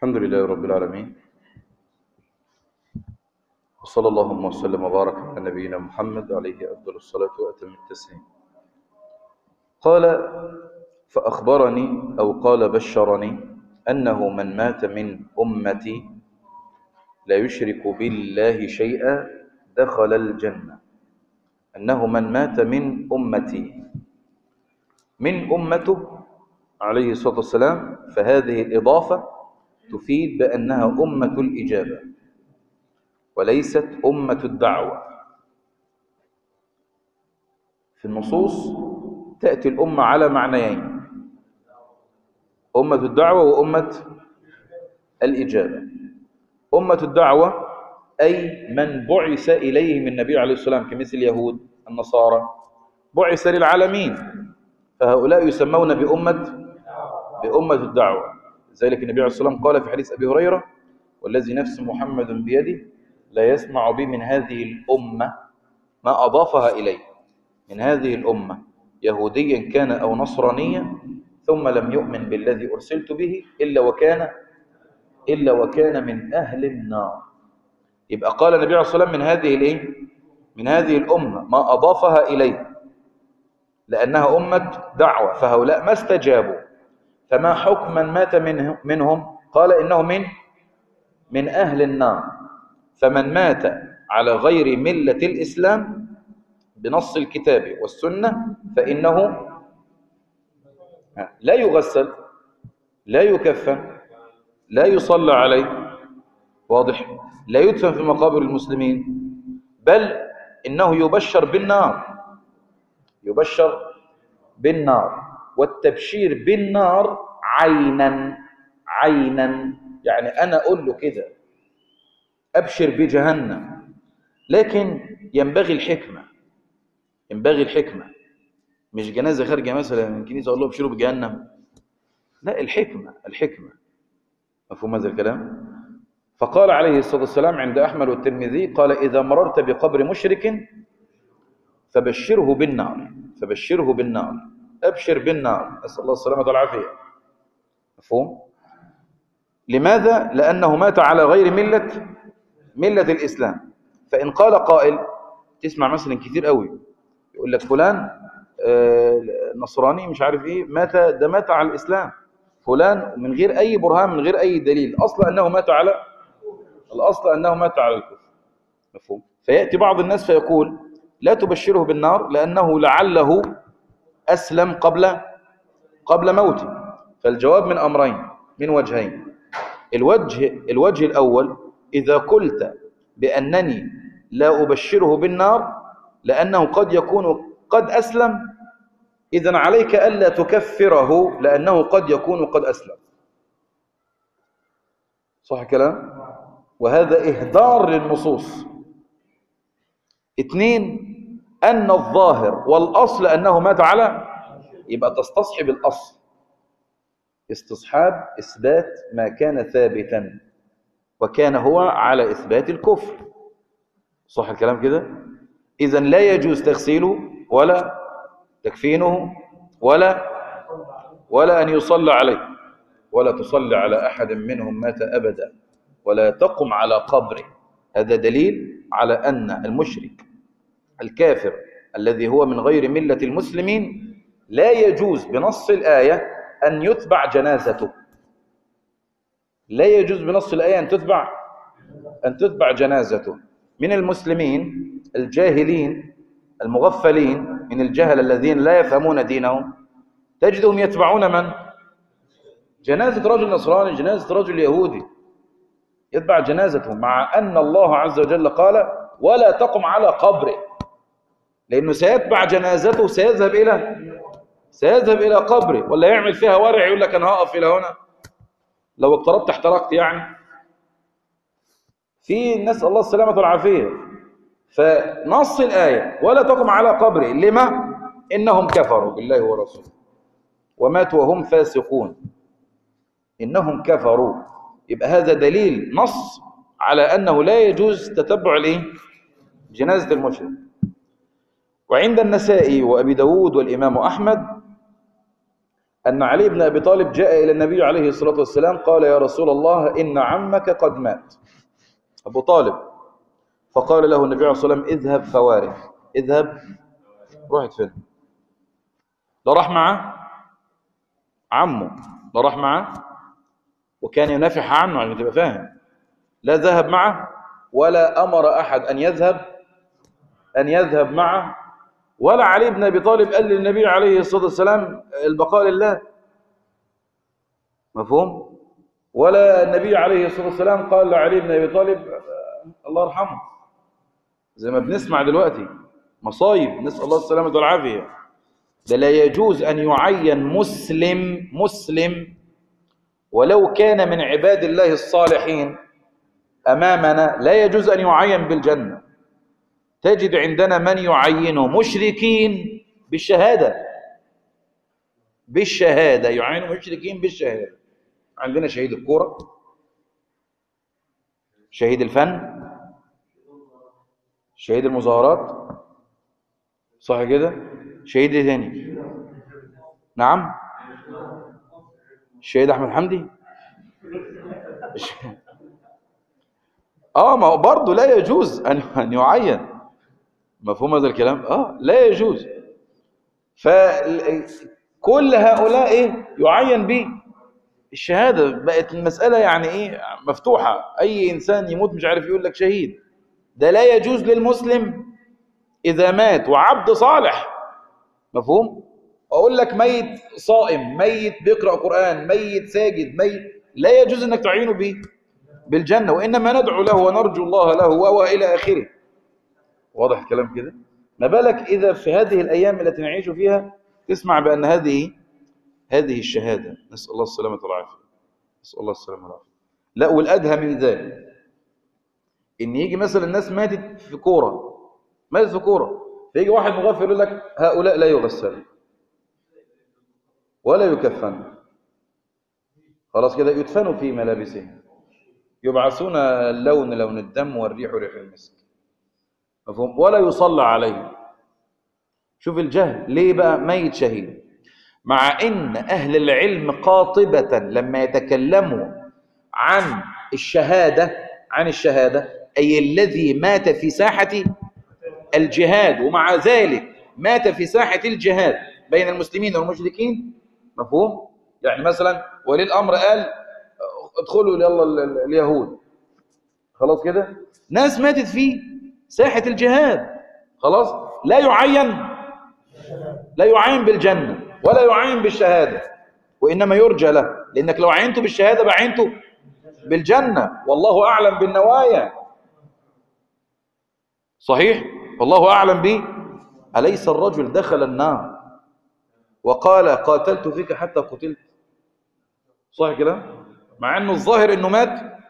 الحمد لله رب العالمين. وصلى اللهم وسلم وبارك على نبينا محمد عليه أفضل الصلاة وأتم التسليم. قال فأخبرني أو قال بشرني أنه من مات من أمتي لا يشرك بالله شيئا دخل الجنة. أنه من مات من أمتي. من أمته عليه الصلاة والسلام. فهذه الإضافة تفيد بأنها أمة الإجابة وليست أمة الدعوة. في النصوص تأتي الأمة على معنيين أمة الدعوة وأمة الإجابة. أمة الدعوة أي من بعث إليهم النبي عليه الصلاة والسلام كمثل اليهود النصارى بعث للعالمين. فهؤلاء يسمون بأمة بأمة الدعوة. ذلك النبي عليه الصلاة والسلام قال في حديث أبي هريرة والذي نفس محمد بيده لا يسمع بي من هذه الأمة ما أضافها إليه من هذه الأمة يهوديا كان أو نصرانيا ثم لم يؤمن بالذي أرسلت به إلا وكان إلا وكان من أهل النار يبقى قال النبي عليه الصلاة والسلام من هذه الإيه؟ من هذه الأمة ما أضافها إليه لأنها أمة دعوة فهؤلاء ما استجابوا فما حكم من مات منهم, منهم؟ قال إنه من من أهل النار. فمن مات على غير ملة الإسلام بنص الكتاب والسنة فإنه لا يغسل لا يكفن لا يصلى عليه. واضح؟ لا يدفن في مقابر المسلمين. بل إنه يبشر بالنار. يبشر بالنار. والتبشير بالنار عينا عينا. يعني أنا أقول له كده أبشر بجهنم. لكن ينبغي الحكمة ينبغي الحكمة. مش جنازة خارجة مثلا من كنيسة أقول له أبشروا بجهنم. لا الحكمة الحكمة. مفهوم هذا الكلام؟ فقال عليه الصلاة والسلام عند أحمد والترمذي قال إذا مررت بقبر مشرك فبشره بالنار فبشره بالنار. أبشر بالنار أسأل الله السلامة والعافية. مفهوم؟ لماذا؟ لأنه مات على غير ملة ملة الإسلام. فإن قال قائل تسمع مثلا كتير قوي يقول لك فلان آه نصراني مش عارف إيه مات ده مات على الإسلام. فلان من غير أي برهان من غير أي دليل. أصلا أنه مات على الأصل أنه مات على الكفر. مفهوم؟ فيأتي بعض الناس فيقول لا تبشره بالنار لأنه لعله أسلم قبل قبل موته فالجواب من أمرين من وجهين. الوجه الوجه الأول إذا قلت بأنني لا أبشره بالنار لأنه قد يكون قد أسلم إذن عليك ألا تكفره لأنه قد يكون قد أسلم. صح كلام؟ وهذا إهدار للنصوص. اثنين أن الظاهر والأصل أنه مات على يبقى تستصحب الأصل. استصحاب إثبات ما كان ثابتا وكان هو على إثبات الكفر. صح الكلام كده؟ إذا لا يجوز تغسيله ولا تكفينه ولا ولا أن يصلى عليه ولا تصلي على أحد منهم مات أبدا ولا تقم على قبره. هذا دليل على أن المشرك الكافر الذي هو من غير ملة المسلمين لا يجوز بنص الآية أن يتبع جنازته. لا يجوز بنص الآية أن تتبع أن تتبع جنازته. من المسلمين الجاهلين المغفلين من الجهل الذين لا يفهمون دينهم تجدهم يتبعون من؟ جنازة رجل نصراني جنازة رجل يهودي. يتبع جنازته مع أن الله عز وجل قال ولا تقم على قبره. لأنه سيتبع جنازته سيذهب إلى سيذهب إلى قبره ولا يعمل فيها ورع يقول لك أنا هقف إلى هنا. لو اقتربت احترقت يعني. في نسأل الله السلامة والعافية. فنص الآية ولا تقم على قبره. لما؟ إنهم كفروا بالله ورسوله. وماتوا وهم فاسقون. إنهم كفروا. يبقى هذا دليل نص على أنه لا يجوز تتبع الإيه؟ جنازة المشرك. وعند النسائي وأبي داود والإمام أحمد أن علي بن أبي طالب جاء إلى النبي عليه الصلاة والسلام قال يا رسول الله إن عمك قد مات. أبو طالب. فقال له النبي عليه الصلاة والسلام اذهب فوارث اذهب. رحت فين لا راح معه عمه. لا راح معه وكان ينافح عنه عشان تبقى فاهم. لا ذهب معه ولا أمر أحد أن يذهب أن يذهب معه ولا علي بن أبي طالب قال للنبي عليه الصلاة والسلام البقاء لله. مفهوم؟ ولا النبي عليه الصلاة والسلام قال لعلي بن أبي طالب الله يرحمه. زي ما بنسمع دلوقتي مصايب نسأل الله السلامة والعافية. ده لا يجوز أن يعين مسلم مسلم ولو كان من عباد الله الصالحين أمامنا لا يجوز أن يعين بالجنة. تجد عندنا من يعينه مشركين بالشهادة. بالشهادة يعينوا مشركين بالشهادة. عندنا شهيد الكورة. شهيد الفن. شهيد المظاهرات. صح كده؟ شهيد إيه تاني؟ نعم. الشهيد أحمد حمدي. آه ما هو برضه لا يجوز أن يعين. مفهوم هذا الكلام؟ آه لا يجوز. فكل هؤلاء إيه؟ يعين به الشهادة بقت المسألة يعني إيه؟ مفتوحة. أي إنسان يموت مش عارف يقول لك شهيد. ده لا يجوز للمسلم إذا مات وعبد صالح. مفهوم؟ أقول لك ميت صائم ميت بيقرأ قرآن ميت ساجد ميت. لا يجوز إنك تعينه به بالجنة وإنما ندعو له ونرجو الله له وإلى آخره. واضح الكلام كده؟ ما بالك إذا في هذه الأيام التي نعيش فيها تسمع بأن هذه هذه الشهادة؟ نسأل الله السلامة والعافية. نسأل الله السلامة والعافية. لا والأدهى من ذلك إن يجي مثلا الناس ماتت في كورة ماتت في كورة فيجي واحد مغفل يقول لك هؤلاء لا يغسل ولا يكفن. خلاص كده يدفنوا في ملابسهم. يبعثون اللون لون الدم والريح ريح المسك. مفهوم؟ ولا يصلى عليه. شوف الجهل ليه بقى ميت شهيد؟ مع إن أهل العلم قاطبة لما يتكلموا عن الشهادة عن الشهادة أي الذي مات في ساحة الجهاد ومع ذلك مات في ساحة الجهاد بين المسلمين والمشركين مفهوم؟ يعني مثلا ولي الامر قال ادخلوا يلا اليهود. خلاص كده؟ ناس ماتت في ساحة الجهاد. خلاص؟ لا يعين. لا يعين بالجنة ولا يعين بالشهادة وإنما يرجى له. لأنك لو عينته بالشهادة بعينته بالجنة. والله أعلم بالنوايا. صحيح؟ والله أعلم به أليس الرجل دخل النار وقال قاتلت فيك حتى قتلت؟ صح كده؟ مع أنه الظاهر أنه مات.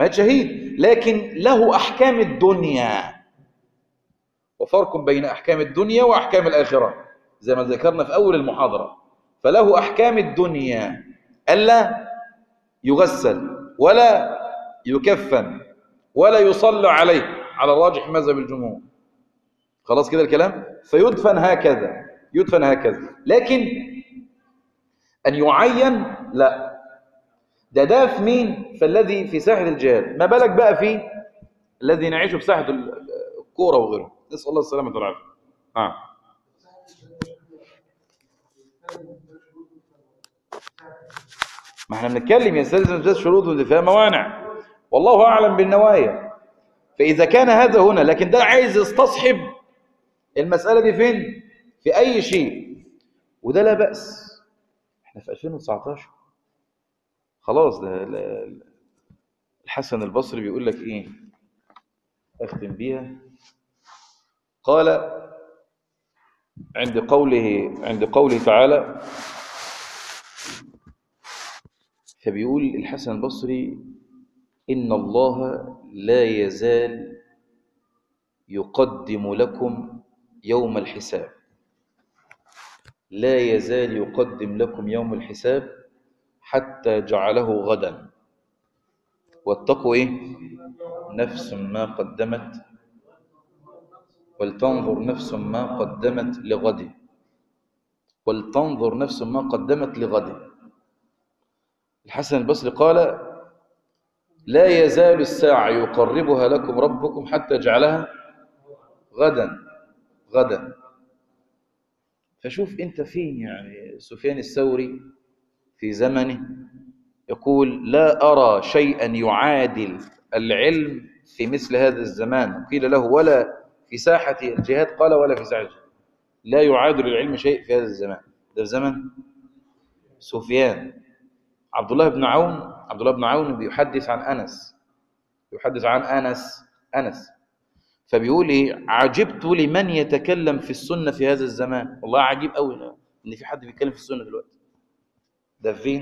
مات شهيد لكن له أحكام الدنيا. وفرق بين أحكام الدنيا وأحكام الآخرة زي ما ذكرنا في أول المحاضرة. فله أحكام الدنيا ألا يغسل ولا يكفن ولا يصلى عليه. على الراجح مذهب الجمهور. خلاص كده الكلام؟ فيدفن هكذا يدفن هكذا. لكن أن يعين لا. ده ده في مين فالذي في ساحة الجهاد. ما بالك بقى في الذي نعيشه في ساحة الكورة وغيره؟ نسأل الله السلامة والعافية. آه. ما إحنا بنتكلم يستلزم امتثال شروط ودفاع موانع. والله أعلم بالنوايا. فإذا كان هذا هنا لكن ده عايز يستصحب المسألة دي فين؟ في أي شيء. وده لا بأس. إحنا في 2019 خلاص ده الحسن البصري بيقول لك إيه؟ أختم بيها. قال عند قوله عند قوله تعالى فبيقول الحسن البصري إن الله لا يزال يقدم لكم يوم الحساب. لا يزال يقدم لكم يوم الحساب حتى جعله غدا. واتقوا إيه؟ نفس ما قدمت. ولتنظر نفس ما قدمت لغد. ولتنظر نفس ما قدمت لغد. الحسن البصري قال لا يزال الساعة يقربها لكم ربكم حتى جعلها غدا. غدا. فشوف أنت فين يعني سفيان الثوري؟ في زمنه يقول لا أرى شيئا يعادل العلم في مثل هذا الزمان. قيل له ولا في ساحة الجهاد؟ قال ولا في ساحة الجهاد. لا يعادل العلم شيء في هذا الزمان. ده زمن سفيان. عبد الله بن عون عبد الله بن عون بيحدث عن أنس. يحدث عن أنس أنس. فبيقول عجبت لمن يتكلم في السنة في هذا الزمان. والله عجيب قوي إن في حد بيتكلم في السنة دلوقتي. ده فين؟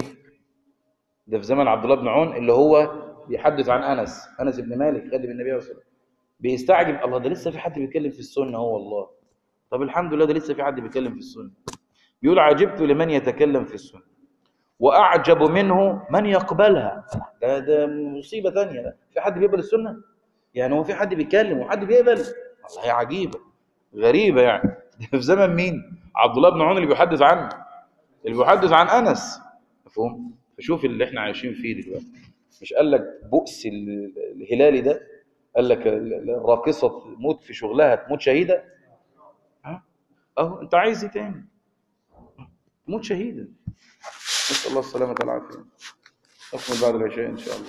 ده في زمن عبد الله بن عون اللي هو بيحدث عن أنس أنس بن مالك خادم النبي عليه وسلم بيستعجب الله ده لسه في حد بيتكلم في السنة؟ هو والله. طب الحمد لله ده لسه في حد بيتكلم في السنة. بيقول عجبت لمن يتكلم في السنة. وأعجب منه من يقبلها. ده ده مصيبة ثانية ده. في حد بيقبل السنة؟ يعني هو في حد بيتكلم وحد بيقبل؟ والله عجيبة. غريبة يعني. ده في زمن مين؟ عبد الله بن عون اللي بيحدث عنه اللي بيحدث عن أنس. مفهوم؟ فشوف اللي إحنا عايشين فيه دلوقتي. مش قال لك بؤس الهلالي ده؟ قال لك الراقصه تموت في شغلها تموت شهيدة؟ أهو أنت عايز إيه تاني؟ تموت شهيدة. نسأل الله السلامة والعافية. نكمل بعد العشاء إن شاء الله.